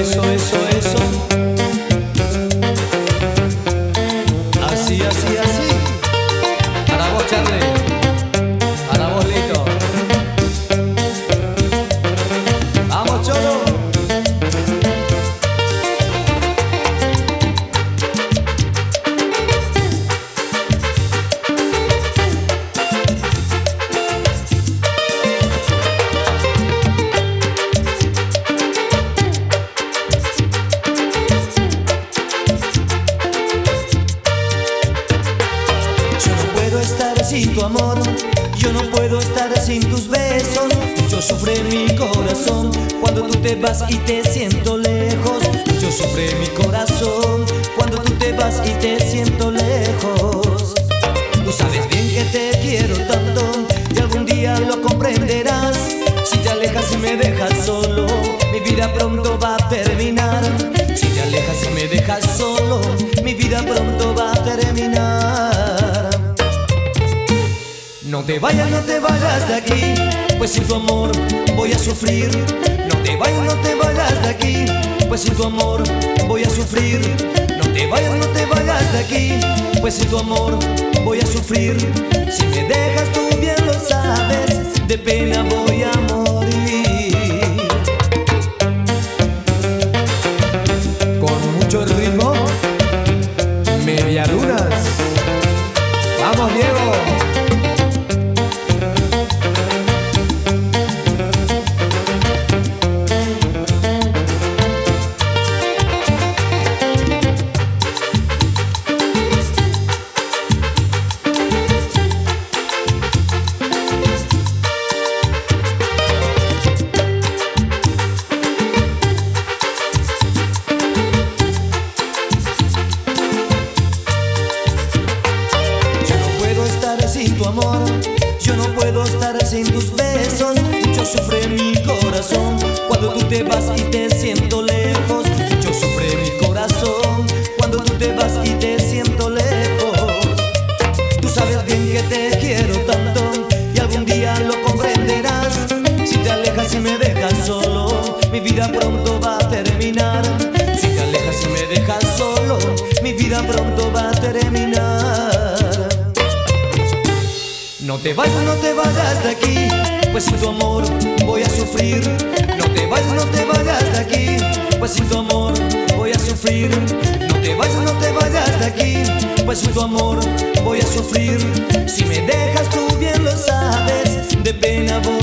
Eso, eso, eso. Así, así, así. Estar sin tu amor, yo no puedo estar sin tus besos. Yo sufre mi corazón cuando tú te vas y te siento lejos. Yo sufre mi corazón cuando tú te vas y te siento lejos. Tú sabes bien que te quiero tanto y algún día lo comprenderás. Si te alejas y me dejas solo, mi vida pronto va a terminar. Si te alejas y me dejas solo, mi vida te vayas, no te vayas de aquí, pues sin tu amor voy a sufrir. No te vayas, no te vayas de aquí, pues sin tu amor voy a sufrir. No te vayas, no te vayas de aquí, pues sin tu amor voy a sufrir. Si me dejas tú bien lo sabes, de pena voy a morir. Con mucho ritmo. Medialunas. Vamos, Diego. Sin tus besos. Yo sufre mi corazón cuando tú te vas y te siento lejos. Yo sufre mi corazón cuando tú te vas y te siento lejos. Tú sabes bien que te quiero tanto y algún día lo comprenderás. Si te alejas y me dejas solo, mi vida pronto va a terminar. Si te alejas y me dejas solo, mi vida pronto va a terminar. Te vayas, no te vayas de aquí, pues sin tu amor voy a sufrir. No te vayas, no te vayas de aquí, pues sin tu amor voy a sufrir. No te vayas, no te vayas de aquí, pues sin tu amor voy a sufrir. Si me dejas tú bien lo sabes, de pena voy